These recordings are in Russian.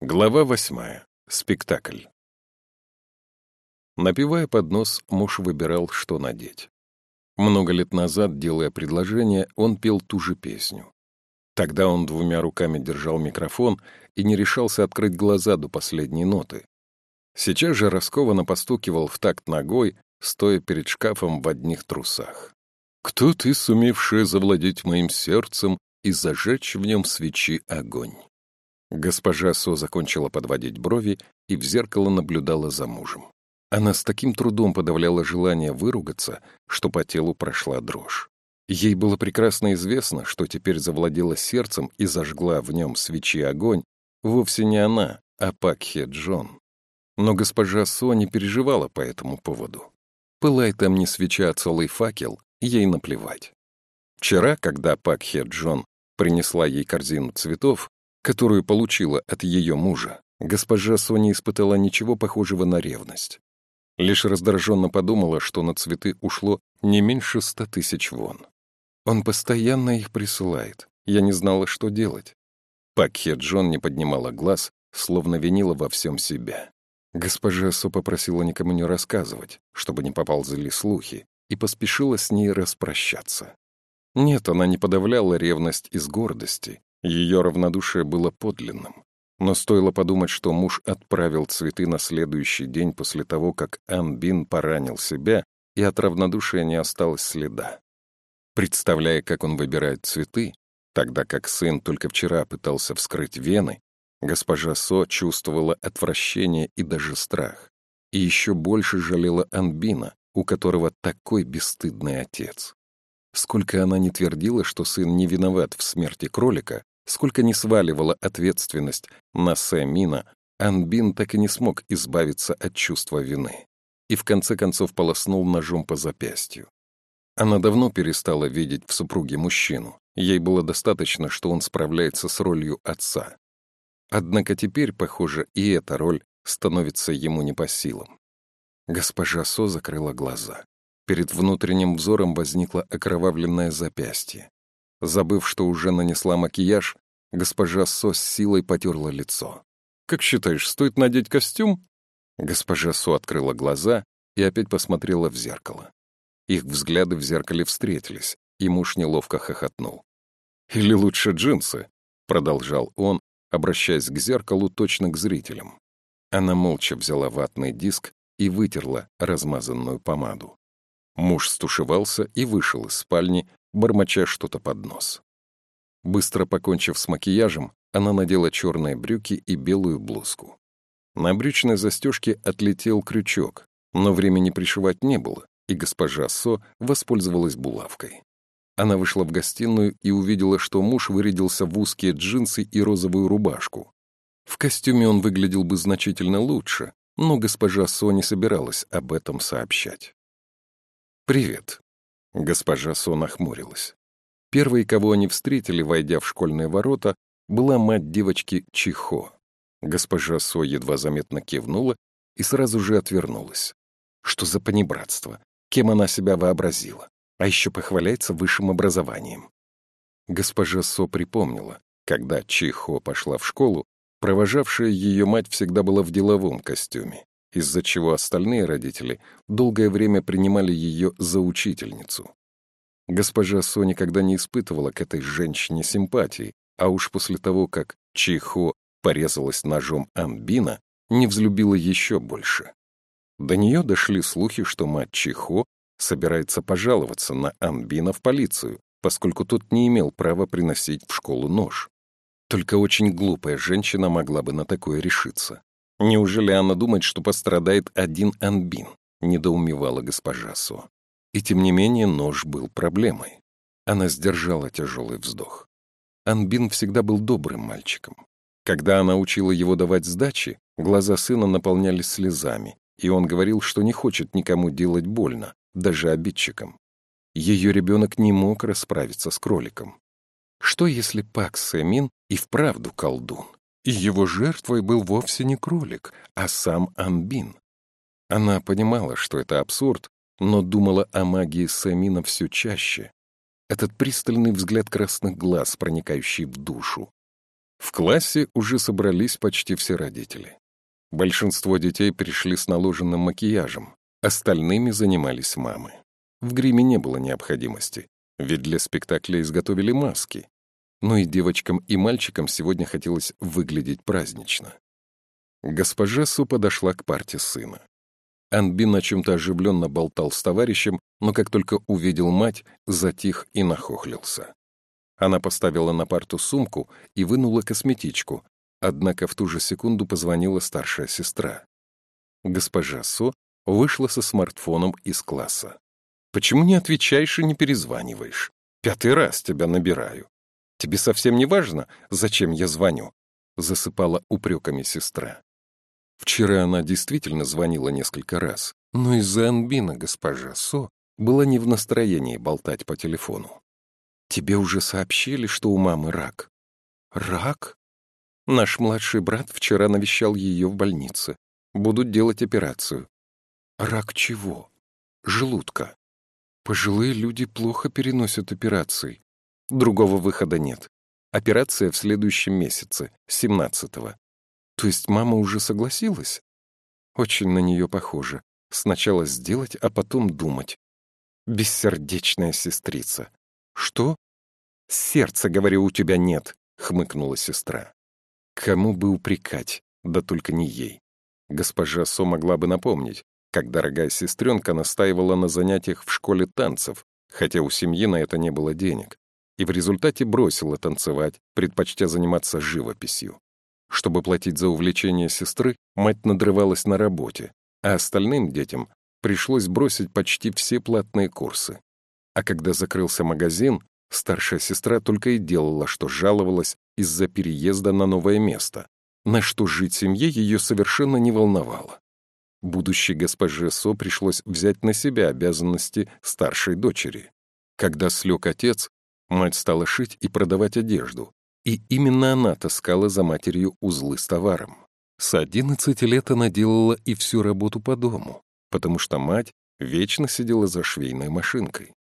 Глава восьмая. Спектакль. Напивая под нос, муж выбирал, что надеть. Много лет назад, делая предложение, он пел ту же песню. Тогда он двумя руками держал микрофон и не решался открыть глаза до последней ноты. Сейчас же раскованно постукивал в такт ногой, стоя перед шкафом в одних трусах. «Кто ты, сумевший завладеть моим сердцем и зажечь в нем свечи огонь?» Госпожа Со закончила подводить брови и в зеркало наблюдала за мужем. Она с таким трудом подавляла желание выругаться, что по телу прошла дрожь. Ей было прекрасно известно, что теперь завладела сердцем и зажгла в нем свечи огонь вовсе не она, а Пакхе Джон. Но госпожа Со не переживала по этому поводу. Пылай там не свеча, а целый факел, ей наплевать. Вчера, когда Пакхе Джон принесла ей корзину цветов, которую получила от ее мужа, госпожа Соня испытала ничего похожего на ревность. Лишь раздраженно подумала, что на цветы ушло не меньше ста тысяч вон. Он постоянно их присылает. Я не знала, что делать. Пакхе Джон не поднимала глаз, словно винила во всем себя. Госпожа Со попросила никому не рассказывать, чтобы не поползли слухи, и поспешила с ней распрощаться. Нет, она не подавляла ревность из гордости, ее равнодушие было подлинным. Но стоило подумать, что муж отправил цветы на следующий день после того, как Ан Бин поранил себя, и от равнодушия не осталось следа. Представляя, как он выбирает цветы, тогда как сын только вчера пытался вскрыть вены, госпожа Со чувствовала отвращение и даже страх. И еще больше жалела Анбина, у которого такой бесстыдный отец. Сколько она не твердила, что сын не виноват в смерти кролика, сколько не сваливала ответственность на Сэмина, Анбин так и не смог избавиться от чувства вины и в конце концов полоснул ножом по запястью. Она давно перестала видеть в супруге мужчину. Ей было достаточно, что он справляется с ролью отца. Однако теперь, похоже, и эта роль становится ему не по силам. Госпожа Со закрыла глаза. Перед внутренним взором возникло окровавленное запястье. Забыв, что уже нанесла макияж, госпожа Со с силой потерла лицо. «Как считаешь, стоит надеть костюм?» Госпожа Со открыла глаза и опять посмотрела в зеркало. Их взгляды в зеркале встретились, и муж неловко хохотнул. «Или лучше джинсы?» — продолжал он, обращаясь к зеркалу точно к зрителям. Она молча взяла ватный диск и вытерла размазанную помаду. Муж стушевался и вышел из спальни, бормоча что-то под нос. Быстро покончив с макияжем, она надела черные брюки и белую блузку. На брючной застежке отлетел крючок, но времени пришивать не было, и госпожа Со воспользовалась булавкой. Она вышла в гостиную и увидела, что муж вырядился в узкие джинсы и розовую рубашку. В костюме он выглядел бы значительно лучше, но госпожа Со не собиралась об этом сообщать. «Привет». Госпожа Со нахмурилась. Первой, кого они встретили, войдя в школьные ворота, была мать девочки Чихо. Госпожа Со едва заметно кивнула и сразу же отвернулась. Что за понебратство? Кем она себя вообразила? А еще похваляется высшим образованием. Госпожа Со припомнила, когда Чихо пошла в школу, провожавшая ее мать всегда была в деловом костюме из-за чего остальные родители долгое время принимали ее за учительницу. Госпожа Со никогда не испытывала к этой женщине симпатии, а уж после того, как Чихо порезалась ножом Анбина, не взлюбила еще больше. До нее дошли слухи, что мать Чихо собирается пожаловаться на Анбина в полицию, поскольку тот не имел права приносить в школу нож. Только очень глупая женщина могла бы на такое решиться. Неужели она думает, что пострадает один Анбин? Недоумевала госпожа Со. И тем не менее нож был проблемой. Она сдержала тяжелый вздох. Анбин всегда был добрым мальчиком. Когда она учила его давать сдачи, глаза сына наполнялись слезами, и он говорил, что не хочет никому делать больно, даже обидчикам. Ее ребенок не мог расправиться с кроликом. Что если Пак Сэмин и вправду колдун? И его жертвой был вовсе не кролик, а сам Анбин. Она понимала, что это абсурд, но думала о магии Самина все чаще. Этот пристальный взгляд красных глаз, проникающий в душу. В классе уже собрались почти все родители. Большинство детей пришли с наложенным макияжем, остальными занимались мамы. В гриме не было необходимости, ведь для спектакля изготовили маски. Но и девочкам, и мальчикам сегодня хотелось выглядеть празднично. Госпожа Су подошла к парте сына. Анбин о чем-то оживленно болтал с товарищем, но как только увидел мать, затих и нахохлился. Она поставила на парту сумку и вынула косметичку, однако в ту же секунду позвонила старшая сестра. Госпожа Со вышла со смартфоном из класса. «Почему не отвечаешь и не перезваниваешь? Пятый раз тебя набираю. Тебе совсем не важно, зачем я звоню?» Засыпала упреками сестра. Вчера она действительно звонила несколько раз, но из-за Анбина госпожа Со была не в настроении болтать по телефону. Тебе уже сообщили, что у мамы рак. Рак? Наш младший брат вчера навещал ее в больнице. Будут делать операцию. Рак чего? Желудка. Пожилые люди плохо переносят операции. Другого выхода нет. Операция в следующем месяце, 17-го. То есть мама уже согласилась? Очень на нее похоже. Сначала сделать, а потом думать. Бессердечная сестрица. «Что?» «Сердца, говорю, у тебя нет», — хмыкнула сестра. Кому бы упрекать, да только не ей. Госпожа Со могла бы напомнить, как дорогая сестренка настаивала на занятиях в школе танцев, хотя у семьи на это не было денег, и в результате бросила танцевать, предпочтя заниматься живописью. Чтобы платить за увлечение сестры, мать надрывалась на работе, а остальным детям пришлось бросить почти все платные курсы. А когда закрылся магазин, старшая сестра только и делала, что жаловалась из-за переезда на новое место, на что жить семье ее совершенно не волновало. Будущей госпоже Со пришлось взять на себя обязанности старшей дочери. Когда слег отец, мать стала шить и продавать одежду, и именно она таскала за матерью узлы с товаром. С 11 лет она делала и всю работу по дому, потому что мать вечно сидела за швейной машинкой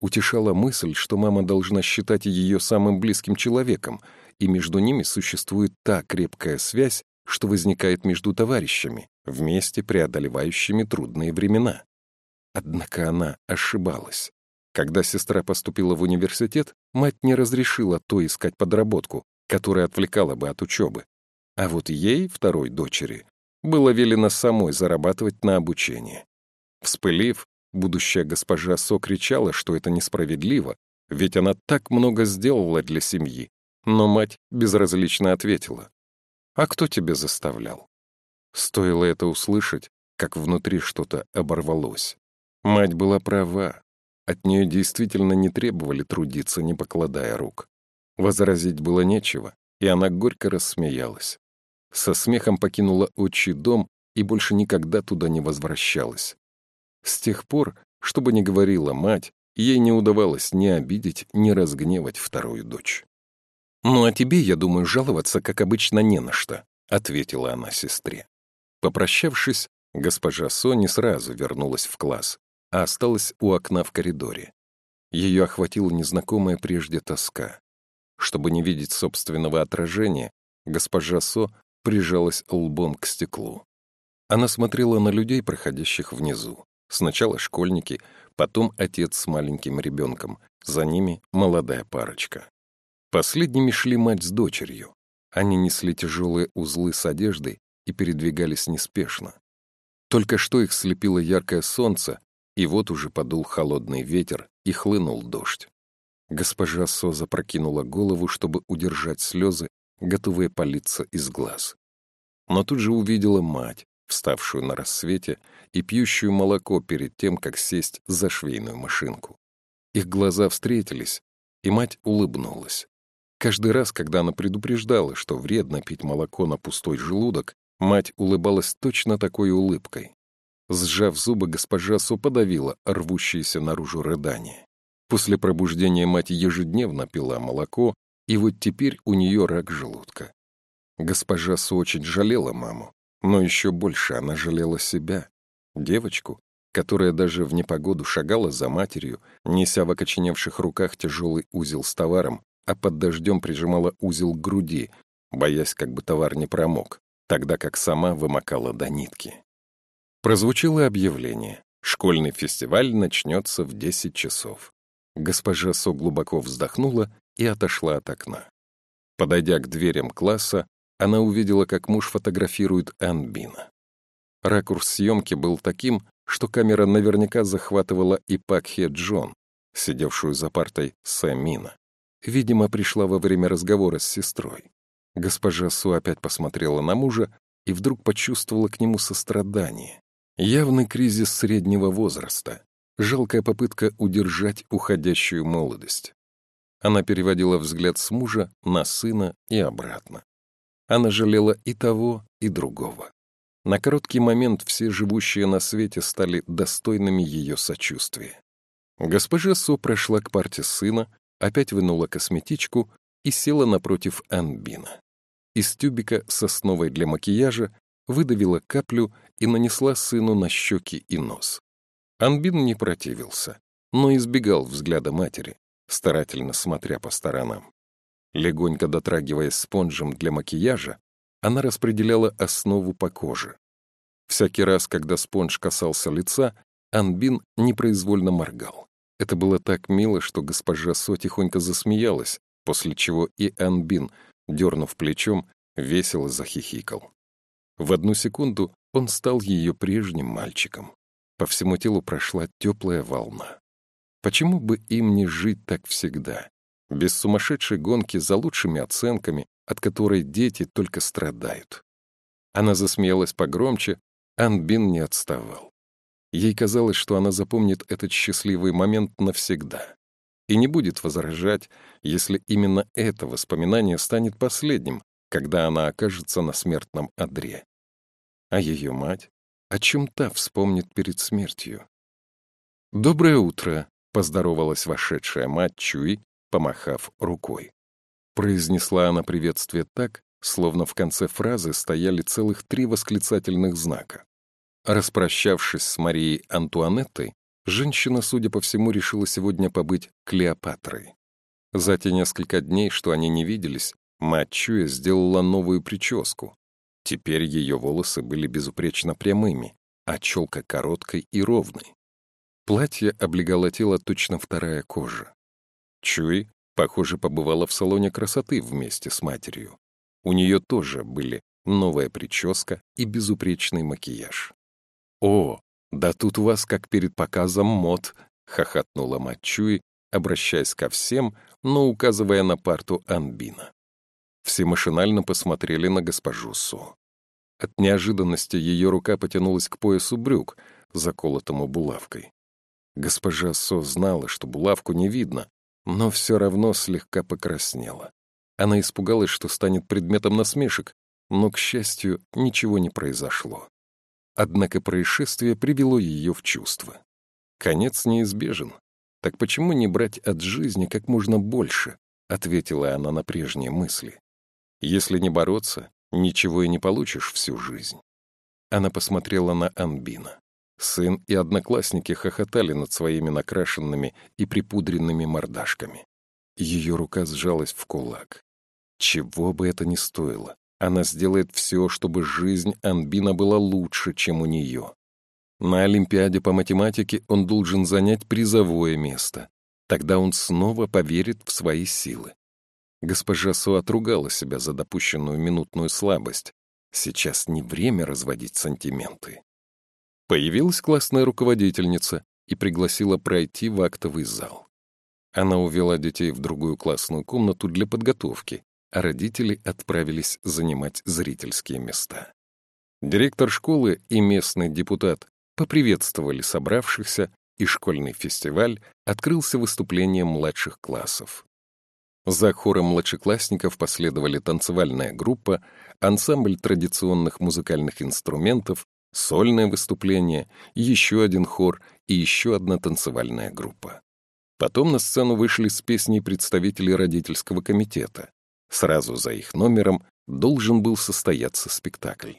утешала мысль, что мама должна считать ее самым близким человеком, и между ними существует та крепкая связь, что возникает между товарищами, вместе преодолевающими трудные времена. Однако она ошибалась. Когда сестра поступила в университет, мать не разрешила то искать подработку, которая отвлекала бы от учебы. А вот ей, второй дочери, было велено самой зарабатывать на обучение. Вспылив, Будущая госпожа Со кричала, что это несправедливо, ведь она так много сделала для семьи. Но мать безразлично ответила. «А кто тебе заставлял?» Стоило это услышать, как внутри что-то оборвалось. Мать была права. От нее действительно не требовали трудиться, не покладая рук. Возразить было нечего, и она горько рассмеялась. Со смехом покинула отчий дом и больше никогда туда не возвращалась. С тех пор, что бы ни говорила мать, ей не удавалось ни обидеть, ни разгневать вторую дочь. «Ну а тебе, я думаю, жаловаться, как обычно, не на что», — ответила она сестре. Попрощавшись, госпожа Сони сразу вернулась в класс, а осталась у окна в коридоре. Ее охватила незнакомая прежде тоска. Чтобы не видеть собственного отражения, госпожа Со прижалась лбом к стеклу. Она смотрела на людей, проходящих внизу. Сначала школьники, потом отец с маленьким ребенком, за ними молодая парочка. Последними шли мать с дочерью. Они несли тяжелые узлы с одеждой и передвигались неспешно. Только что их слепило яркое солнце, и вот уже подул холодный ветер и хлынул дождь. Госпожа Со запрокинула голову, чтобы удержать слезы, готовые палиться из глаз. Но тут же увидела мать, вставшую на рассвете и пьющую молоко перед тем, как сесть за швейную машинку. Их глаза встретились, и мать улыбнулась. Каждый раз, когда она предупреждала, что вредно пить молоко на пустой желудок, мать улыбалась точно такой улыбкой. Сжав зубы, госпожа Су подавила рвущееся наружу рыдание. После пробуждения мать ежедневно пила молоко, и вот теперь у нее рак желудка. Госпожа Су очень жалела маму, но еще больше она жалела себя, девочку, которая даже в непогоду шагала за матерью, неся в окоченевших руках тяжелый узел с товаром, а под дождем прижимала узел к груди, боясь, как бы товар не промок, тогда как сама вымокала до нитки. Прозвучало объявление. Школьный фестиваль начнется в 10 часов. Госпожа Со глубоко вздохнула и отошла от окна. Подойдя к дверям класса, она увидела, как муж фотографирует Анбина. Ракурс съемки был таким, что камера наверняка захватывала и Пакхе Джон, сидевшую за партой Сэмина. Видимо, пришла во время разговора с сестрой. Госпожа Су опять посмотрела на мужа и вдруг почувствовала к нему сострадание. Явный кризис среднего возраста, жалкая попытка удержать уходящую молодость. Она переводила взгляд с мужа на сына и обратно. Она жалела и того, и другого. На короткий момент все живущие на свете стали достойными ее сочувствия. Госпожа Со прошла к парте сына, опять вынула косметичку и села напротив Анбина. Из тюбика с основой для макияжа выдавила каплю и нанесла сыну на щеки и нос. Анбин не противился, но избегал взгляда матери, старательно смотря по сторонам. Легонько дотрагиваясь спонжем для макияжа, она распределяла основу по коже. Всякий раз, когда спонж касался лица, Анбин непроизвольно моргал. Это было так мило, что госпожа Со тихонько засмеялась, после чего и Анбин, дернув плечом, весело захихикал. В одну секунду он стал ее прежним мальчиком. По всему телу прошла теплая волна. Почему бы им не жить так всегда? Без сумасшедшей гонки за лучшими оценками, от которой дети только страдают. Она засмеялась погромче, Анбин не отставал. Ей казалось, что она запомнит этот счастливый момент навсегда и не будет возражать, если именно это воспоминание станет последним, когда она окажется на смертном одре. А ее мать? О чем та вспомнит перед смертью? «Доброе утро», — поздоровалась вошедшая мать Чуи, помахав рукой. Произнесла она приветствие так, словно в конце фразы стояли целых три восклицательных знака. Распрощавшись с Марией Антуанеттой, женщина, судя по всему, решила сегодня побыть Клеопатрой. За те несколько дней, что они не виделись, мать Чуя сделала новую прическу. Теперь ее волосы были безупречно прямыми, а челка короткой и ровной. Платье облегало тело точно вторая кожа. Чуй, похоже, побывала в салоне красоты вместе с матерью. У нее тоже были новая прическа и безупречный макияж. «О, да тут у вас как перед показом мод», — хохотнула Мачуи, обращаясь ко всем, но указывая на парту Анбина. Все машинально посмотрели на госпожу Со. От неожиданности ее рука потянулась к поясу брюк, заколотому булавкой. Госпожа Со знала, что булавку не видно, но все равно слегка покраснела. Она испугалась, что станет предметом насмешек, но, к счастью, ничего не произошло. Однако происшествие привело ее в чувство. Конец неизбежен. Так почему не брать от жизни как можно больше? Ответила она на прежние мысли. Если не бороться, ничего и не получишь всю жизнь. Она посмотрела на Анбина. Сын и одноклассники хохотали над своими накрашенными и припудренными мордашками. Ее рука сжалась в кулак. Чего бы это ни стоило, она сделает все, чтобы жизнь Анбина была лучше, чем у нее. На Олимпиаде по математике он должен занять призовое место. Тогда он снова поверит в свои силы. Госпожа Су отругала себя за допущенную минутную слабость. Сейчас не время разводить сантименты. Появилась классная руководительница и пригласила пройти в актовый зал. Она увела детей в другую классную комнату для подготовки, а родители отправились занимать зрительские места. Директор школы и местный депутат поприветствовали собравшихся, и школьный фестиваль открылся выступлением младших классов. За хором младшеклассников последовали танцевальная группа, ансамбль традиционных музыкальных инструментов, сольное выступление, еще один хор и еще одна танцевальная группа. Потом на сцену вышли с песней представители родительского комитета. Сразу за их номером должен был состояться спектакль.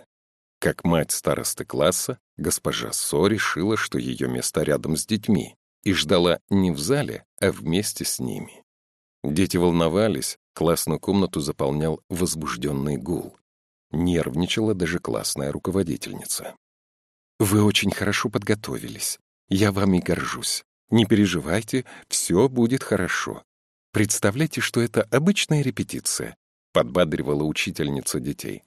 Как мать старосты класса, госпожа Со решила, что ее место рядом с детьми, и ждала не в зале, а вместе с ними. Дети волновались, Классную комнату заполнял возбужденный гул. Нервничала даже классная руководительница. «Вы очень хорошо подготовились. Я вами горжусь. Не переживайте, все будет хорошо. Представляйте, что это обычная репетиция», — подбадривала учительница детей.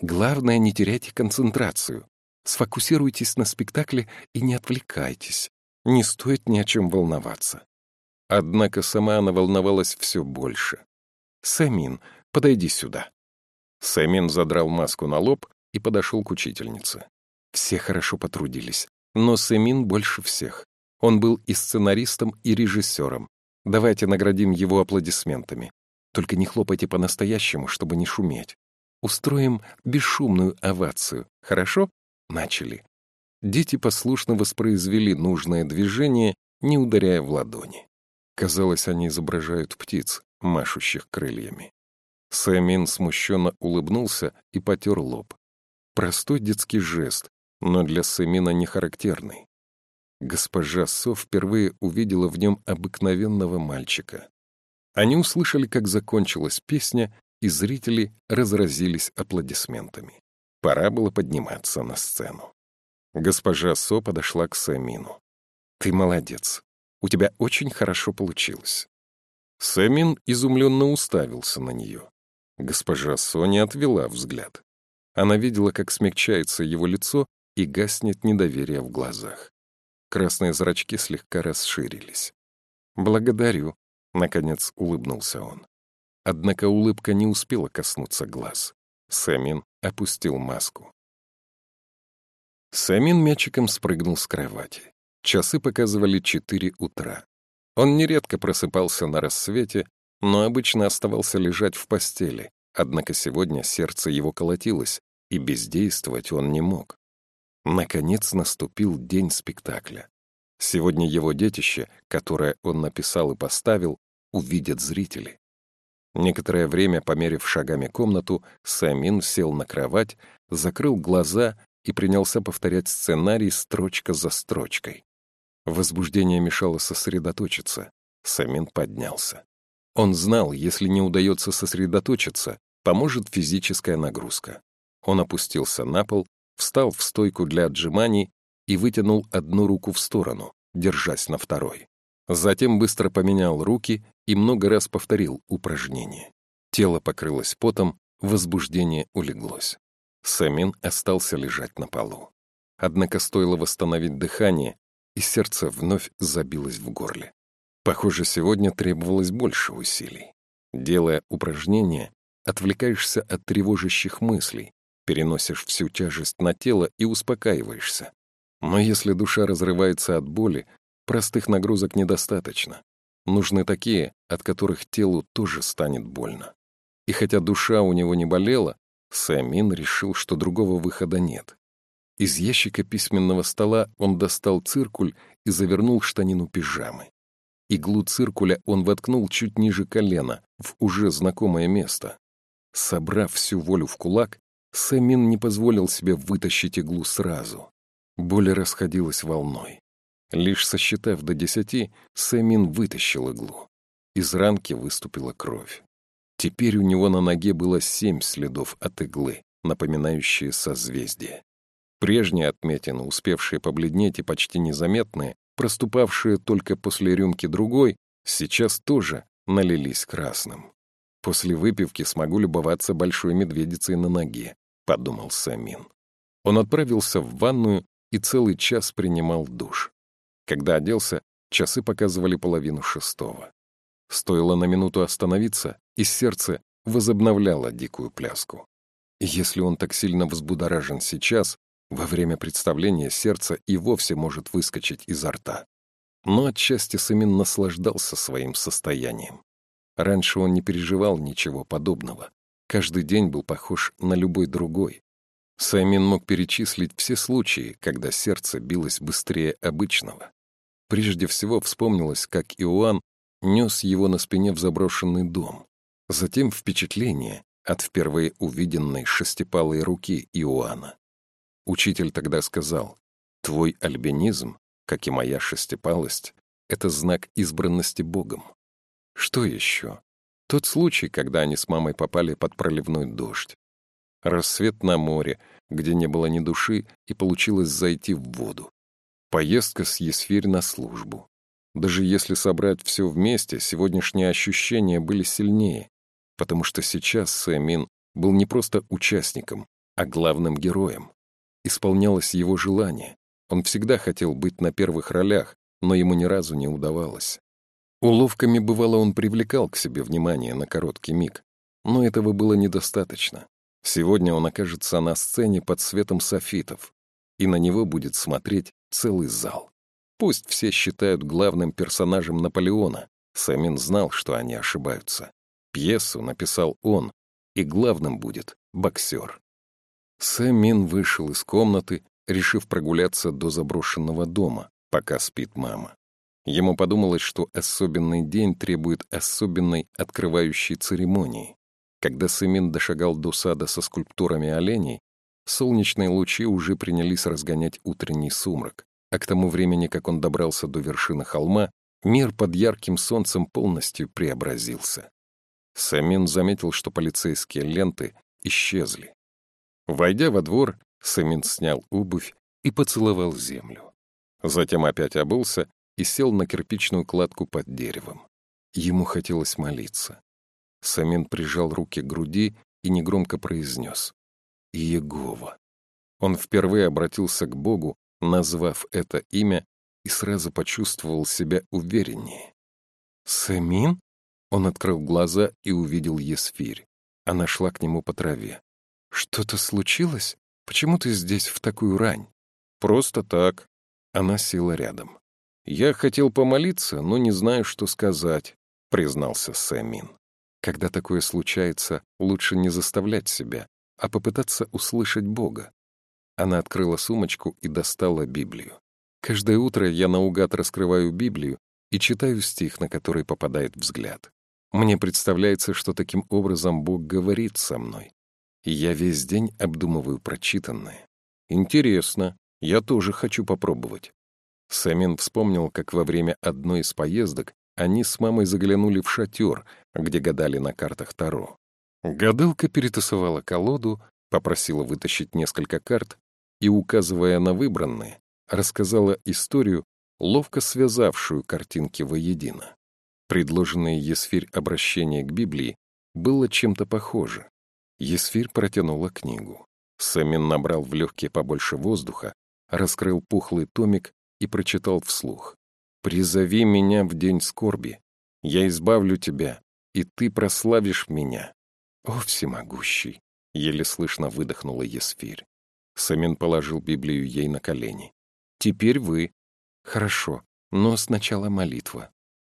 «Главное, не теряйте концентрацию. Сфокусируйтесь на спектакле и не отвлекайтесь. Не стоит ни о чем волноваться». Однако сама она волновалась все больше. «Самин, подойди сюда». Самин задрал маску на лоб и подошел к учительнице. Все хорошо потрудились, но Самин больше всех. Он был и сценаристом, и режиссером. Давайте наградим его аплодисментами. Только не хлопайте по-настоящему, чтобы не шуметь. Устроим бесшумную овацию, хорошо? Начали. Дети послушно воспроизвели нужное движение, не ударяя в ладони. Казалось, они изображают птиц, машущих крыльями. Сэмин смущенно улыбнулся и потер лоб. Простой детский жест, но для Сэмина не характерный. Госпожа Со впервые увидела в нем обыкновенного мальчика. Они услышали, как закончилась песня, и зрители разразились аплодисментами. Пора было подниматься на сцену. Госпожа Со подошла к Сэмину. «Ты молодец. У тебя очень хорошо получилось». Сэмин изумленно уставился на нее. Госпожа Соня отвела взгляд. Она видела, как смягчается его лицо и гаснет недоверие в глазах. Красные зрачки слегка расширились. «Благодарю», — наконец улыбнулся он. Однако улыбка не успела коснуться глаз. Сэмин опустил маску. Сэмин мячиком спрыгнул с кровати. Часы показывали четыре утра. Он нередко просыпался на рассвете, но обычно оставался лежать в постели, однако сегодня сердце его колотилось, и бездействовать он не мог. Наконец наступил день спектакля. Сегодня его детище, которое он написал и поставил, увидят зрители. Некоторое время, померив шагами комнату, Самин сел на кровать, закрыл глаза и принялся повторять сценарий строчка за строчкой. Возбуждение мешало сосредоточиться. Самин поднялся. Он знал, если не удается сосредоточиться, поможет физическая нагрузка. Он опустился на пол, встал в стойку для отжиманий и вытянул одну руку в сторону, держась на второй. Затем быстро поменял руки и много раз повторил упражнение. Тело покрылось потом, возбуждение улеглось. Самин остался лежать на полу. Однако стоило восстановить дыхание, и сердце вновь забилось в горле. Похоже, сегодня требовалось больше усилий. Делая упражнения, отвлекаешься от тревожащих мыслей, переносишь всю тяжесть на тело и успокаиваешься. Но если душа разрывается от боли, простых нагрузок недостаточно. Нужны такие, от которых телу тоже станет больно. И хотя душа у него не болела, Самин решил, что другого выхода нет. Из ящика письменного стола он достал циркуль и завернул штанину пижамы. Иглу циркуля он воткнул чуть ниже колена, в уже знакомое место. Собрав всю волю в кулак, Сэмин не позволил себе вытащить иглу сразу. Боль расходилась волной. Лишь сосчитав до десяти, Сэмин вытащил иглу. Из ранки выступила кровь. Теперь у него на ноге было семь следов от иглы, напоминающие созвездие. Прежние отметины, успевшие побледнеть и почти незаметные, проступавшие только после рюмки другой, сейчас тоже налились красным. После выпивки смогу любоваться большой медведицей на ноге, подумал Самин. Он отправился в ванную и целый час принимал душ. Когда оделся, часы показывали половину шестого. Стоило на минуту остановиться, и сердце возобновляло дикую пляску. Если он так сильно взбудоражен сейчас, во время представления сердце и вовсе может выскочить изо рта. Но отчасти Сымин наслаждался своим состоянием. Раньше он не переживал ничего подобного. Каждый день был похож на любой другой. Саймин мог перечислить все случаи, когда сердце билось быстрее обычного. Прежде всего вспомнилось, как Иоанн нес его на спине в заброшенный дом. Затем впечатление от впервые увиденной шестипалой руки Иоанна. Учитель тогда сказал, «Твой альбинизм, как и моя шестипалость, это знак избранности Богом». Что еще? Тот случай, когда они с мамой попали под проливной дождь. Рассвет на море, где не было ни души, и получилось зайти в воду. Поездка с Есфирь на службу. Даже если собрать все вместе, сегодняшние ощущения были сильнее, потому что сейчас Сэмин был не просто участником, а главным героем. Исполнялось его желание. Он всегда хотел быть на первых ролях, но ему ни разу не удавалось. Уловками бывало он привлекал к себе внимание на короткий миг, но этого было недостаточно. Сегодня он окажется на сцене под светом софитов, и на него будет смотреть целый зал. Пусть все считают главным персонажем Наполеона, Сэмин знал, что они ошибаются. Пьесу написал он, и главным будет боксер. Сэмин вышел из комнаты, решив прогуляться до заброшенного дома, пока спит мама. Ему подумалось, что особенный день требует особенной открывающей церемонии. Когда Сэмин дошагал до сада со скульптурами оленей, солнечные лучи уже принялись разгонять утренний сумрак, а к тому времени, как он добрался до вершины холма, мир под ярким солнцем полностью преобразился. Самин заметил, что полицейские ленты исчезли. Войдя во двор, Самин снял обувь и поцеловал землю. Затем опять обулся и сел на кирпичную кладку под деревом. Ему хотелось молиться. Самин прижал руки к груди и негромко произнес «Иегова». Он впервые обратился к Богу, назвав это имя, и сразу почувствовал себя увереннее. «Самин?» Он открыл глаза и увидел Есфирь. Она шла к нему по траве. «Что-то случилось? Почему ты здесь в такую рань?» «Просто так». Она села рядом. «Я хотел помолиться, но не знаю, что сказать», — признался Сэмин. Когда такое случается, лучше не заставлять себя, а попытаться услышать Бога. Она открыла сумочку и достала Библию. Каждое утро я наугад раскрываю Библию и читаю стих, на который попадает взгляд. Мне представляется, что таким образом Бог говорит со мной. Я весь день обдумываю прочитанное. Интересно, я тоже хочу попробовать. Сэмин вспомнил, как во время одной из поездок они с мамой заглянули в шатер, где гадали на картах Таро. Гадалка перетасовала колоду, попросила вытащить несколько карт и, указывая на выбранные, рассказала историю, ловко связавшую картинки воедино. Предложенное Есфирь обращение к Библии было чем-то похоже. Есфирь протянула книгу. Сэмин набрал в легкие побольше воздуха, раскрыл пухлый томик и прочитал вслух. «Призови меня в день скорби. Я избавлю тебя, и ты прославишь меня». «О, всемогущий!» — еле слышно выдохнула Есфирь. Сэмин положил Библию ей на колени. «Теперь вы». «Хорошо, но сначала молитва».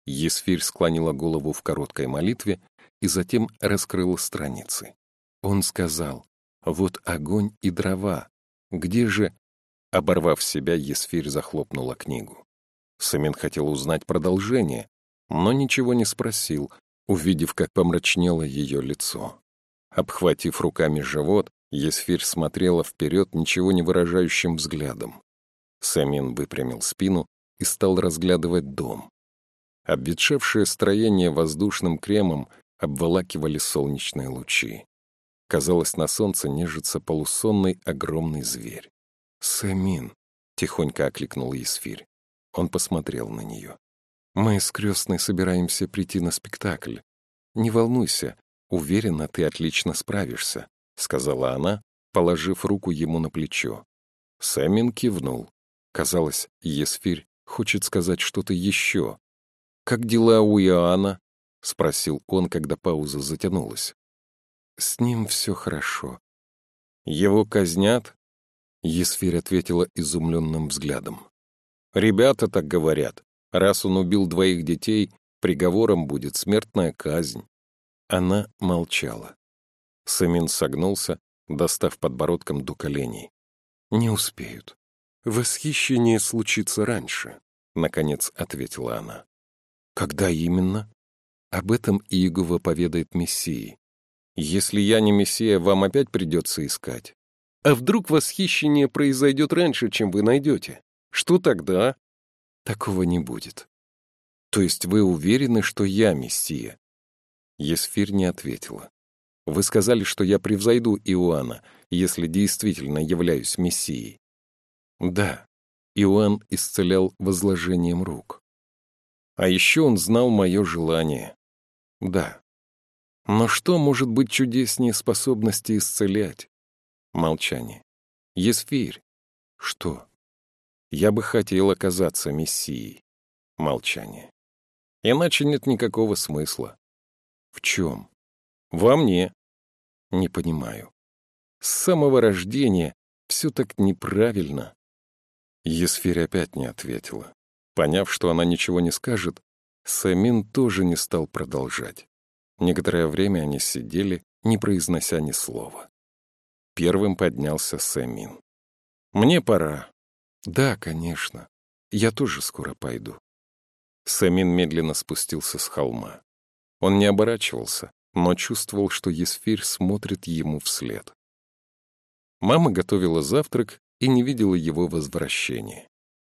Есфирь склонила голову в короткой молитве и затем раскрыла страницы. Он сказал, «Вот огонь и дрова. Где же...» Оборвав себя, Есфирь захлопнула книгу. Самин хотел узнать продолжение, но ничего не спросил, увидев, как помрачнело ее лицо. Обхватив руками живот, Есфирь смотрела вперед ничего не выражающим взглядом. Самин выпрямил спину и стал разглядывать дом. Обветшевшее строение воздушным кремом обволакивали солнечные лучи. Казалось, на солнце нежится полусонный огромный зверь. «Сэмин!» — тихонько окликнул Есфирь. Он посмотрел на нее. «Мы с крестной собираемся прийти на спектакль. Не волнуйся, уверена, ты отлично справишься», — сказала она, положив руку ему на плечо. Сэмин кивнул. Казалось, Есфирь хочет сказать что-то еще, «Как дела у Иоанна?» — спросил он, когда пауза затянулась. «С ним все хорошо». «Его казнят?» — Есфирь ответила изумленным взглядом. «Ребята так говорят. Раз он убил двоих детей, приговором будет смертная казнь». Она молчала. Самин согнулся, достав подбородком до коленей. «Не успеют. Восхищение случится раньше», — наконец ответила она. Когда именно? Об этом Иегова поведает Мессии. Если я не Мессия, вам опять придется искать. А вдруг восхищение произойдет раньше, чем вы найдете? Что тогда? Такого не будет. То есть вы уверены, что я Мессия? Есфирь не ответила. Вы сказали, что я превзойду Иоанна, если действительно являюсь Мессией. Да, Иоанн исцелял возложением рук. А еще он знал мое желание. Да. Но что может быть чудеснее способности исцелять? Молчание. Есфирь. Что? Я бы хотел оказаться Мессией. Молчание. Иначе нет никакого смысла. В чем? Во мне. Не понимаю. С самого рождения все так неправильно. Есфирь опять не ответила. Поняв, что она ничего не скажет, Самин тоже не стал продолжать. Некоторое время они сидели, не произнося ни слова. Первым поднялся Самин. «Мне пора». «Да, конечно. Я тоже скоро пойду». Самин медленно спустился с холма. Он не оборачивался, но чувствовал, что Есфирь смотрит ему вслед. Мама готовила завтрак и не видела его возвращения.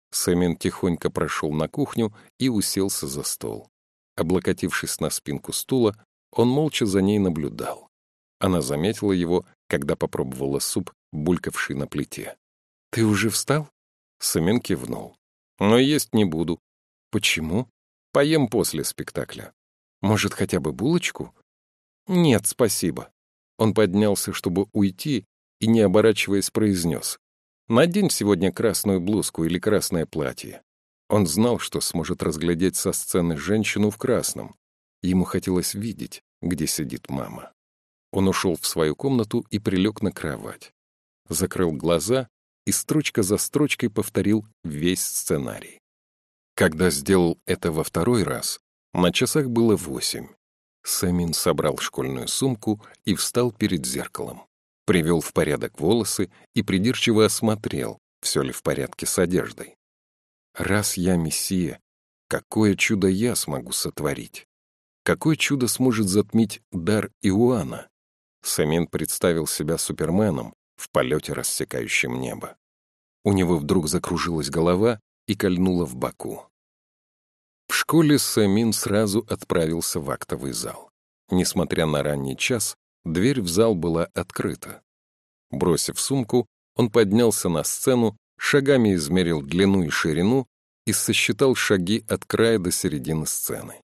Сэмин тихонько прошел на кухню и уселся за стол. Облокотившись на спинку стула, он молча за ней наблюдал. Она заметила его, когда попробовала суп, булькавший на плите. «Ты уже встал?» Сэмин кивнул. «Но есть не буду». «Почему?» «Поем после спектакля». Может, хотя бы булочку? Нет, спасибо. Он поднялся, чтобы уйти, и, не оборачиваясь, произнес. Надень сегодня красную блузку или красное платье. Он знал, что сможет разглядеть со сцены женщину в красном. Ему хотелось видеть, где сидит мама. Он ушел в свою комнату и прилег на кровать. Закрыл глаза и строчка за строчкой повторил весь сценарий. Когда сделал это во второй раз, на часах было восемь. Самин собрал школьную сумку и встал перед зеркалом. Привел в порядок волосы и придирчиво осмотрел, все ли в порядке с одеждой. «Раз я мессия, какое чудо я смогу сотворить? Какое чудо сможет затмить дар Иоанна?» Самин представил себя суперменом в полете, рассекающем небо. У него вдруг закружилась голова и кольнула в боку. В школе Самин сразу отправился в актовый зал. Несмотря на ранний час, дверь в зал была открыта. Бросив сумку, он поднялся на сцену, шагами измерил длину и ширину и сосчитал шаги от края до середины сцены.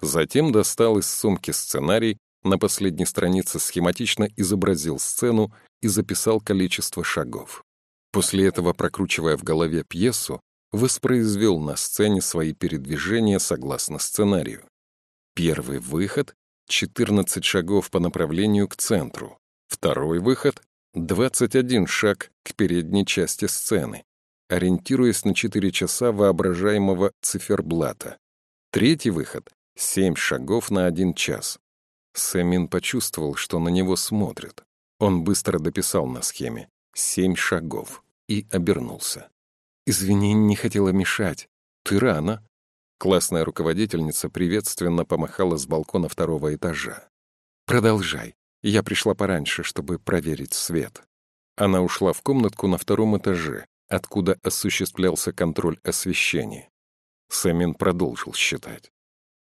Затем достал из сумки сценарий, на последней странице схематично изобразил сцену и записал количество шагов. После этого, прокручивая в голове пьесу, воспроизвел на сцене свои передвижения согласно сценарию. Первый выход — 14 шагов по направлению к центру. Второй выход — 21 шаг к передней части сцены, ориентируясь на 4 часа воображаемого циферблата. Третий выход — 7 шагов на 1 час. Сэмин почувствовал, что на него смотрят. Он быстро дописал на схеме «семь шагов» и обернулся. «Извини, не хотела мешать. Ты рано». Классная руководительница приветственно помахала с балкона второго этажа. «Продолжай. Я пришла пораньше, чтобы проверить свет». Она ушла в комнатку на втором этаже, откуда осуществлялся контроль освещения. Сэмин продолжил считать.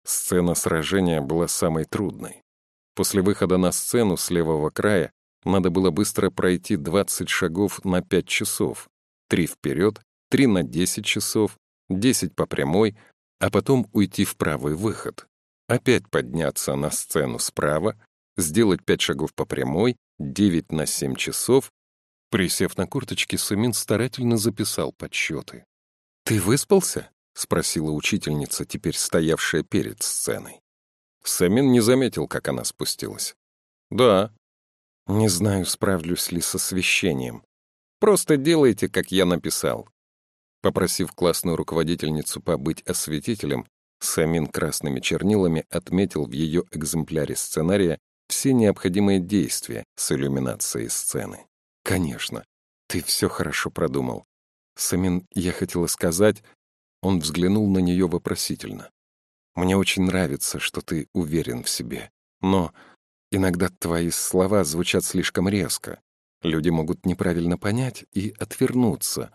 Сцена сражения была самой трудной. После выхода на сцену с левого края надо было быстро пройти 20 шагов на 5 часов, три вперед 3 на 10 часов, 10 по прямой, а потом уйти в правый выход. Опять подняться на сцену справа, сделать 5 шагов по прямой, 9 на 7 часов. Присев на курточке, Сумин старательно записал подсчеты. «Ты выспался?» — спросила учительница, теперь стоявшая перед сценой. Самин не заметил, как она спустилась. «Да». «Не знаю, справлюсь ли с освещением. Просто делайте, как я написал. Попросив классную руководительницу побыть осветителем, Самин красными чернилами отметил в ее экземпляре сценария все необходимые действия с иллюминацией сцены. «Конечно, ты все хорошо продумал. Самин, я хотела сказать...» Он взглянул на нее вопросительно. «Мне очень нравится, что ты уверен в себе. Но иногда твои слова звучат слишком резко. Люди могут неправильно понять и отвернуться,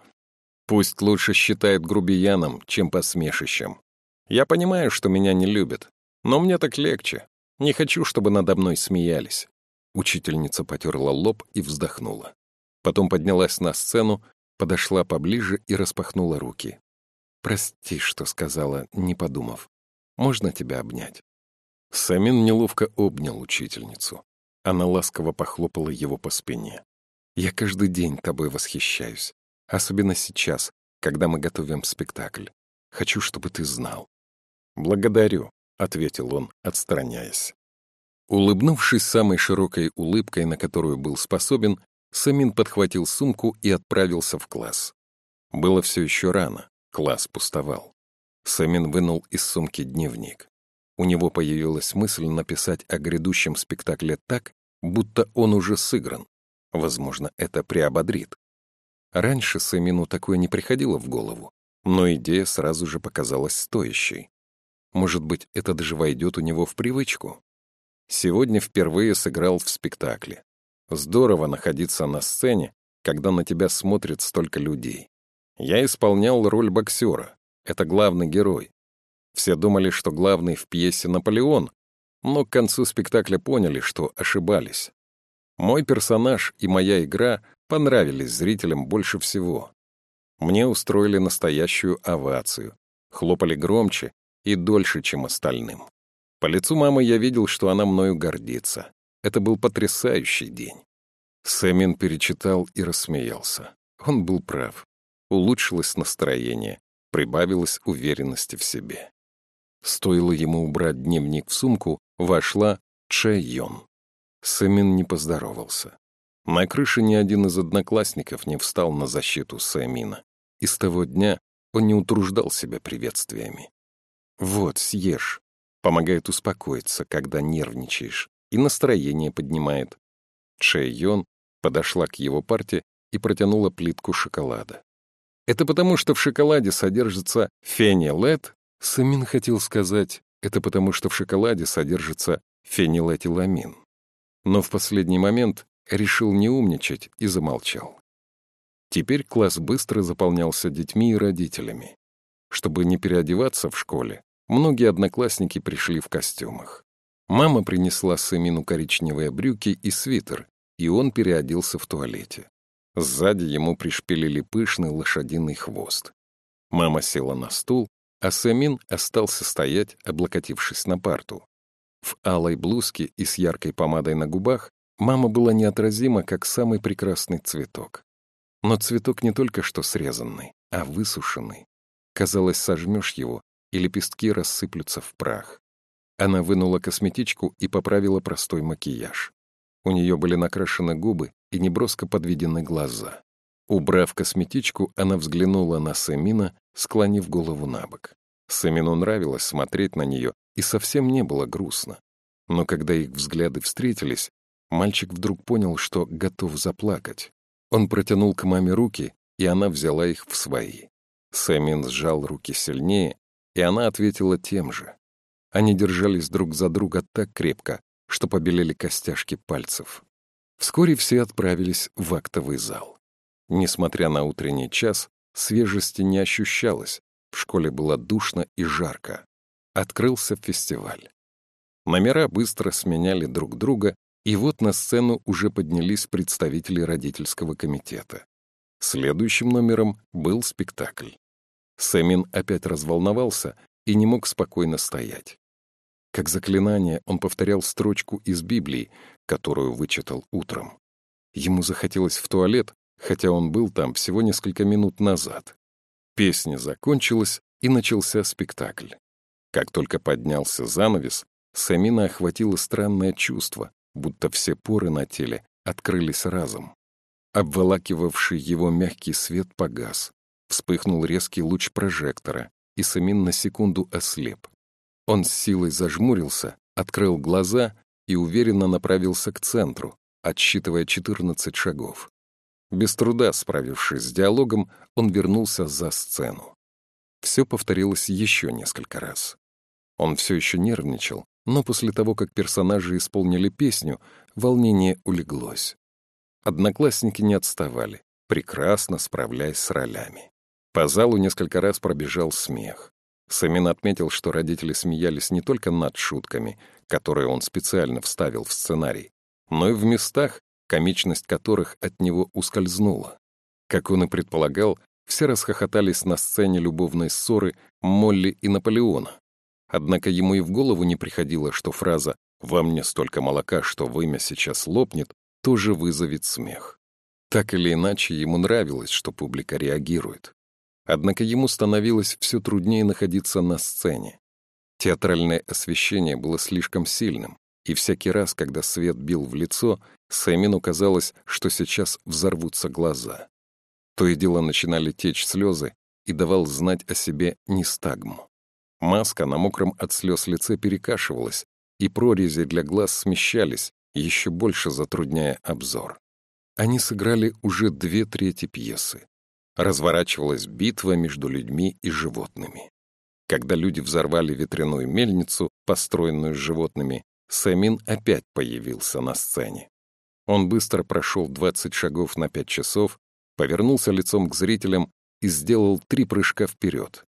Пусть лучше считает грубияном, чем посмешищем. Я понимаю, что меня не любят, но мне так легче. Не хочу, чтобы надо мной смеялись. Учительница потерла лоб и вздохнула. Потом поднялась на сцену, подошла поближе и распахнула руки. «Прости, что сказала, не подумав. Можно тебя обнять?» Самин неловко обнял учительницу. Она ласково похлопала его по спине. «Я каждый день тобой восхищаюсь. Особенно сейчас, когда мы готовим спектакль. Хочу, чтобы ты знал». «Благодарю», — ответил он, отстраняясь. Улыбнувшись самой широкой улыбкой, на которую был способен, Самин подхватил сумку и отправился в класс. Было все еще рано, класс пустовал. Самин вынул из сумки дневник. У него появилась мысль написать о грядущем спектакле так, будто он уже сыгран. Возможно, это приободрит. Раньше Самину такое не приходило в голову, но идея сразу же показалась стоящей. Может быть, это даже войдет у него в привычку. Сегодня впервые сыграл в спектакле. Здорово находиться на сцене, когда на тебя смотрит столько людей. Я исполнял роль боксера. Это главный герой. Все думали, что главный в пьесе Наполеон, но к концу спектакля поняли, что ошибались. Мой персонаж и моя игра понравились зрителям больше всего. Мне устроили настоящую овацию, хлопали громче и дольше, чем остальным. По лицу мамы я видел, что она мною гордится. Это был потрясающий день. Сэмин перечитал и рассмеялся. Он был прав. Улучшилось настроение, прибавилось уверенности в себе. Стоило ему убрать дневник в сумку, вошла Че Йон. Сэмин не поздоровался. На крыше ни один из одноклассников не встал на защиту Сэмина. И с того дня он не утруждал себя приветствиями. «Вот, съешь», помогает успокоиться, когда нервничаешь, и настроение поднимает. Че Йон подошла к его парте и протянула плитку шоколада. Это потому, что в шоколаде содержится фенилет, Самин хотел сказать, это потому, что в шоколаде содержится фенилэтиламин. Но в последний момент решил не умничать и замолчал. Теперь класс быстро заполнялся детьми и родителями. Чтобы не переодеваться в школе, Многие одноклассники пришли в костюмах. Мама принесла Сэмину коричневые брюки и свитер, и он переоделся в туалете. Сзади ему пришпилили пышный лошадиный хвост. Мама села на стул, а Сэмин остался стоять, облокотившись на парту. В алой блузке и с яркой помадой на губах мама была неотразима, как самый прекрасный цветок. Но цветок не только что срезанный, а высушенный. Казалось, сожмешь его, и лепестки рассыплются в прах. Она вынула косметичку и поправила простой макияж. У нее были накрашены губы и неброско подведены глаза. Убрав косметичку, она взглянула на Сэмина, склонив голову на бок. Сэмину нравилось смотреть на нее, и совсем не было грустно. Но когда их взгляды встретились, мальчик вдруг понял, что готов заплакать. Он протянул к маме руки, и она взяла их в свои. Сэмин сжал руки сильнее, и она ответила тем же. Они держались друг за друга так крепко, что побелели костяшки пальцев. Вскоре все отправились в актовый зал. Несмотря на утренний час, свежести не ощущалось, в школе было душно и жарко. Открылся фестиваль. Номера быстро сменяли друг друга, и вот на сцену уже поднялись представители родительского комитета. Следующим номером был спектакль. Сэмин опять разволновался и не мог спокойно стоять. Как заклинание он повторял строчку из Библии, которую вычитал утром. Ему захотелось в туалет, хотя он был там всего несколько минут назад. Песня закончилась, и начался спектакль. Как только поднялся занавес, Самина охватило странное чувство, будто все поры на теле открылись разом. Обволакивавший его мягкий свет погас, Вспыхнул резкий луч прожектора, и Самин на секунду ослеп. Он с силой зажмурился, открыл глаза и уверенно направился к центру, отсчитывая 14 шагов. Без труда справившись с диалогом, он вернулся за сцену. Все повторилось еще несколько раз. Он все еще нервничал, но после того, как персонажи исполнили песню, волнение улеглось. Одноклассники не отставали, прекрасно справляясь с ролями. По залу несколько раз пробежал смех. Самин отметил, что родители смеялись не только над шутками, которые он специально вставил в сценарий, но и в местах, комичность которых от него ускользнула. Как он и предполагал, все расхохотались на сцене любовной ссоры Молли и Наполеона. Однако ему и в голову не приходило, что фраза «Во мне столько молока, что вымя сейчас лопнет» тоже вызовет смех. Так или иначе, ему нравилось, что публика реагирует. Однако ему становилось все труднее находиться на сцене. Театральное освещение было слишком сильным, и всякий раз, когда свет бил в лицо, Сэмину казалось, что сейчас взорвутся глаза. То и дело начинали течь слезы, и давал знать о себе нестагм. Маска на мокром от слез лице перекашивалась, и прорези для глаз смещались, еще больше затрудняя обзор. Они сыграли уже две трети пьесы. Разворачивалась битва между людьми и животными. Когда люди взорвали ветряную мельницу, построенную животными, Сэмин опять появился на сцене. Он быстро прошел 20 шагов на 5 часов, повернулся лицом к зрителям и сделал три прыжка вперед.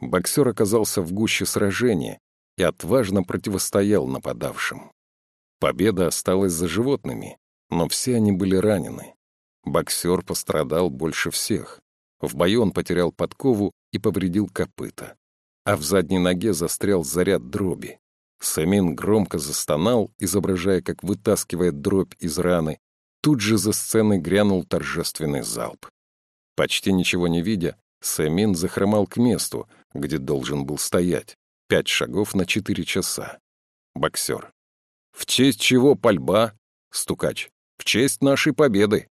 Боксер оказался в гуще сражения и отважно противостоял нападавшим. Победа осталась за животными, но все они были ранены. Боксер пострадал больше всех. В бою он потерял подкову и повредил копыта а в задней ноге застрял заряд дроби. Самин громко застонал, изображая, как вытаскивает дробь из раны. Тут же за сценой грянул торжественный залп. Почти ничего не видя, Самин захромал к месту, где должен был стоять. Пять шагов на четыре часа. Боксер. «В честь чего пальба?» Стукач. «В честь нашей победы».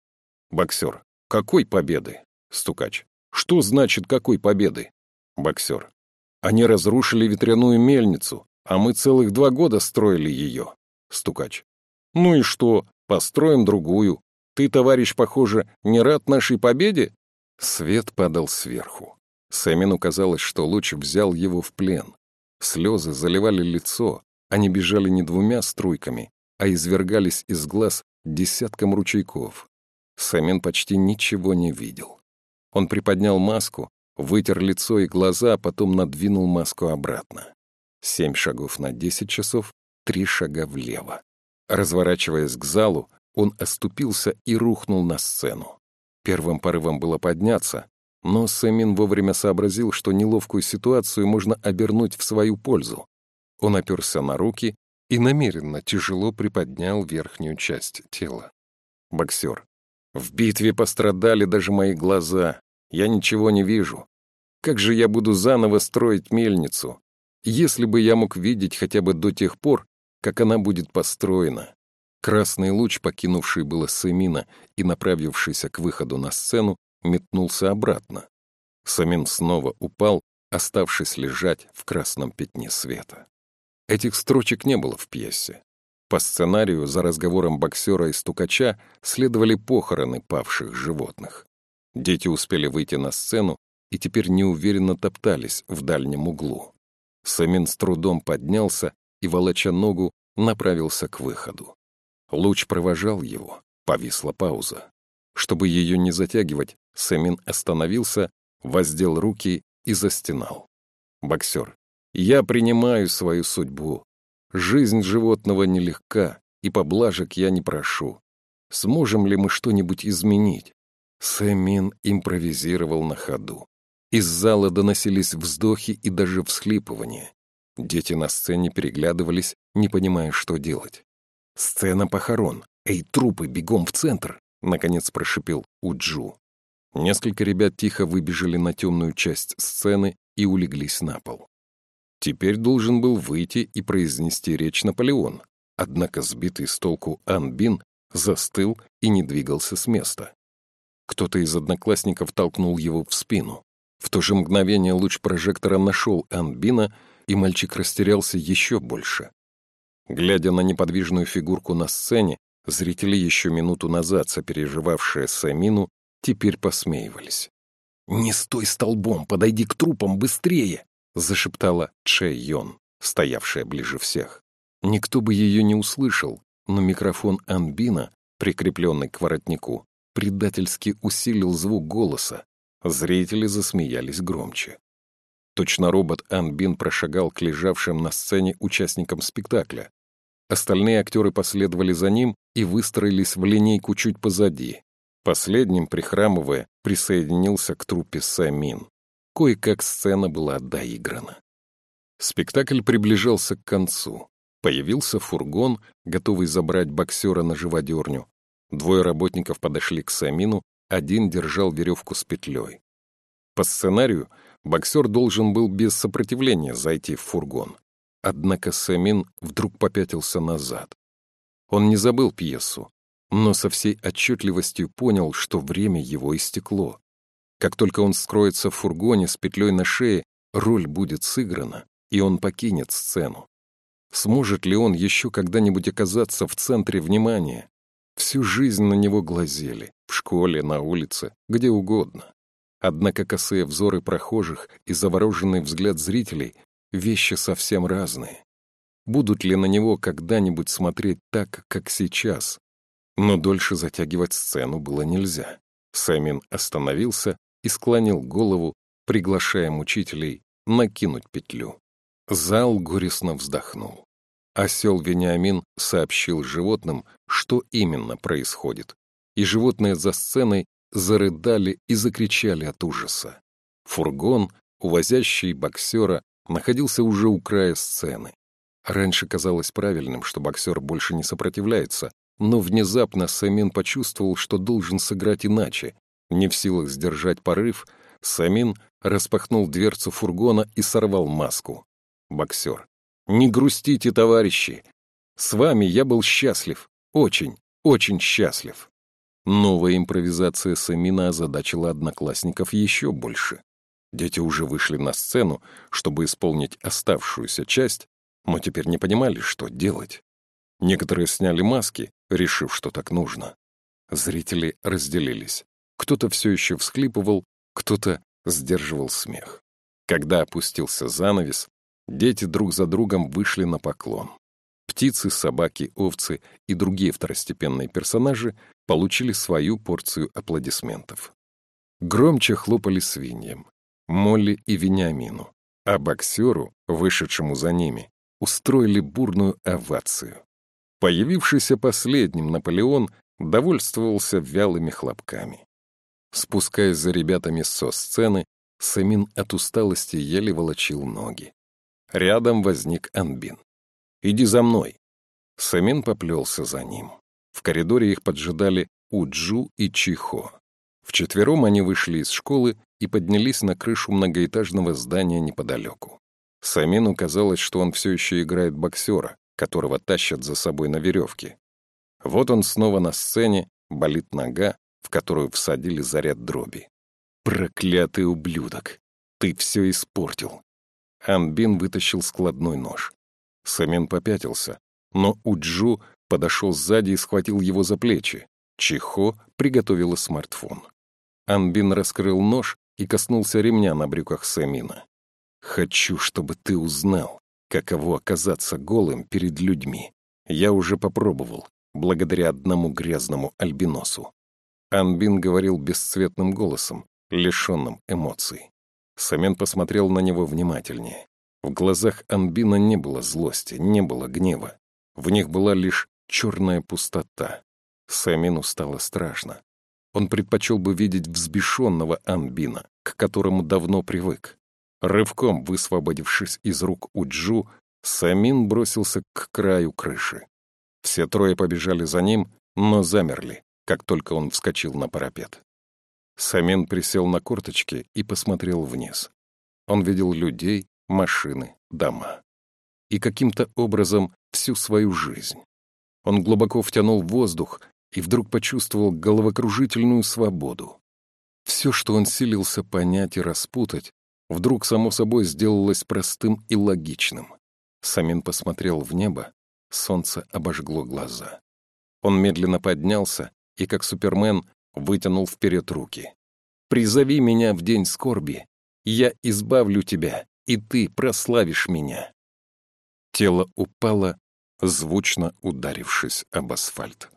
Боксер. «Какой победы?» Стукач. «Что значит «какой победы»?» Боксер. Они разрушили ветряную мельницу, а мы целых два года строили ее. Стукач. Ну и что? Построим другую. Ты, товарищ, похоже, не рад нашей победе? Свет падал сверху. Сэмину казалось, что луч взял его в плен. Слезы заливали лицо, они бежали не двумя струйками, а извергались из глаз десятком ручейков. Сэмин почти ничего не видел. Он приподнял маску, Вытер лицо и глаза, а потом надвинул маску обратно. Семь шагов на десять часов, три шага влево. Разворачиваясь к залу, он оступился и рухнул на сцену. Первым порывом было подняться, но Сэмин вовремя сообразил, что неловкую ситуацию можно обернуть в свою пользу. Он оперся на руки и намеренно тяжело приподнял верхнюю часть тела. Боксер. «В битве пострадали даже мои глаза. Я ничего не вижу. Как же я буду заново строить мельницу, если бы я мог видеть хотя бы до тех пор, как она будет построена? Красный луч, покинувший было Сэмина и направившийся к выходу на сцену, метнулся обратно. Самин снова упал, оставшись лежать в красном пятне света. Этих строчек не было в пьесе. По сценарию за разговором боксера и стукача следовали похороны павших животных. Дети успели выйти на сцену и теперь неуверенно топтались в дальнем углу. Самин с трудом поднялся и, волоча ногу, направился к выходу. Луч провожал его, повисла пауза. Чтобы ее не затягивать, Самин остановился, воздел руки и застенал. Боксер. «Я принимаю свою судьбу. Жизнь животного нелегка, и поблажек я не прошу. Сможем ли мы что-нибудь изменить? Сэмин импровизировал на ходу. Из зала доносились вздохи и даже всхлипывания. Дети на сцене переглядывались, не понимая, что делать. «Сцена похорон! Эй, трупы, бегом в центр!» — наконец прошипел Уджу. Несколько ребят тихо выбежали на темную часть сцены и улеглись на пол. Теперь должен был выйти и произнести речь Наполеон, однако сбитый с толку Анбин застыл и не двигался с места. Кто-то из одноклассников толкнул его в спину. В то же мгновение луч прожектора нашел Анбина, и мальчик растерялся еще больше. Глядя на неподвижную фигурку на сцене, зрители еще минуту назад, сопереживавшие Самину, теперь посмеивались. «Не стой столбом, подойди к трупам быстрее!» — зашептала Че Йон, стоявшая ближе всех. Никто бы ее не услышал, но микрофон Анбина, прикрепленный к воротнику, предательски усилил звук голоса. Зрители засмеялись громче. Точно робот Анбин прошагал к лежавшим на сцене участникам спектакля, Остальные актеры последовали за ним и выстроились в линейку чуть позади. Последним, прихрамывая, присоединился к труппе Самин. Кое-как сцена была доиграна. Спектакль приближался к концу. Появился фургон, готовый забрать боксера на живодерню. Двое работников подошли к Самину, один держал веревку с петлей. По сценарию боксер должен был без сопротивления зайти в фургон. Однако Самин вдруг попятился назад. Он не забыл пьесу, но со всей отчетливостью понял, что время его истекло. Как только он скроется в фургоне с петлей на шее, роль будет сыграна, и он покинет сцену. Сможет ли он еще когда-нибудь оказаться в центре внимания? Всю жизнь на него глазели, в школе, на улице, где угодно. Однако косые взоры прохожих и завороженный взгляд зрителей — вещи совсем разные. Будут ли на него когда-нибудь смотреть так, как сейчас? Но дольше затягивать сцену было нельзя. Сэмин остановился и склонил голову, приглашая мучителей накинуть петлю. Зал горестно вздохнул. Осел Вениамин сообщил животным, что именно происходит, и животные за сценой зарыдали и закричали от ужаса. Фургон, увозящий боксера, находился уже у края сцены. Раньше казалось правильным, что боксер больше не сопротивляется, но внезапно Самин почувствовал, что должен сыграть иначе. Не в силах сдержать порыв, Самин распахнул дверцу фургона и сорвал маску. Боксер. «Не грустите, товарищи! С вами я был счастлив, очень, очень счастлив!» Новая импровизация Самина озадачила одноклассников еще больше. Дети уже вышли на сцену, чтобы исполнить оставшуюся часть, но теперь не понимали, что делать. Некоторые сняли маски, решив, что так нужно. Зрители разделились. Кто-то все еще всхлипывал, кто-то сдерживал смех. Когда опустился занавес, Дети друг за другом вышли на поклон. Птицы, собаки, овцы и другие второстепенные персонажи получили свою порцию аплодисментов. Громче хлопали свиньям, Молли и Вениамину, а боксеру, вышедшему за ними, устроили бурную овацию. Появившийся последним Наполеон довольствовался вялыми хлопками. Спускаясь за ребятами со сцены, Самин от усталости еле волочил ноги. Рядом возник Анбин. «Иди за мной». Самин поплелся за ним. В коридоре их поджидали Уджу и Чихо. Вчетвером они вышли из школы и поднялись на крышу многоэтажного здания неподалеку. Самину казалось, что он все еще играет боксера, которого тащат за собой на веревке. Вот он снова на сцене, болит нога, в которую всадили заряд дроби. «Проклятый ублюдок! Ты все испортил! Анбин вытащил складной нож. Самин попятился, но Уджу подошел сзади и схватил его за плечи. Чихо приготовила смартфон. Анбин раскрыл нож и коснулся ремня на брюках Самина. «Хочу, чтобы ты узнал, каково оказаться голым перед людьми. Я уже попробовал, благодаря одному грязному альбиносу». Анбин говорил бесцветным голосом, лишенным эмоций. Самен посмотрел на него внимательнее. В глазах Анбина не было злости, не было гнева. В них была лишь черная пустота. Самину стало страшно. Он предпочел бы видеть взбешенного Анбина, к которому давно привык. Рывком высвободившись из рук Уджу, Самин бросился к краю крыши. Все трое побежали за ним, но замерли, как только он вскочил на парапет. Самин присел на корточки и посмотрел вниз. Он видел людей, машины, дома. И каким-то образом всю свою жизнь. Он глубоко втянул воздух и вдруг почувствовал головокружительную свободу. Все, что он силился понять и распутать, вдруг само собой сделалось простым и логичным. Самин посмотрел в небо, солнце обожгло глаза. Он медленно поднялся и, как Супермен, вытянул вперед руки. «Призови меня в день скорби, я избавлю тебя, и ты прославишь меня». Тело упало, звучно ударившись об асфальт.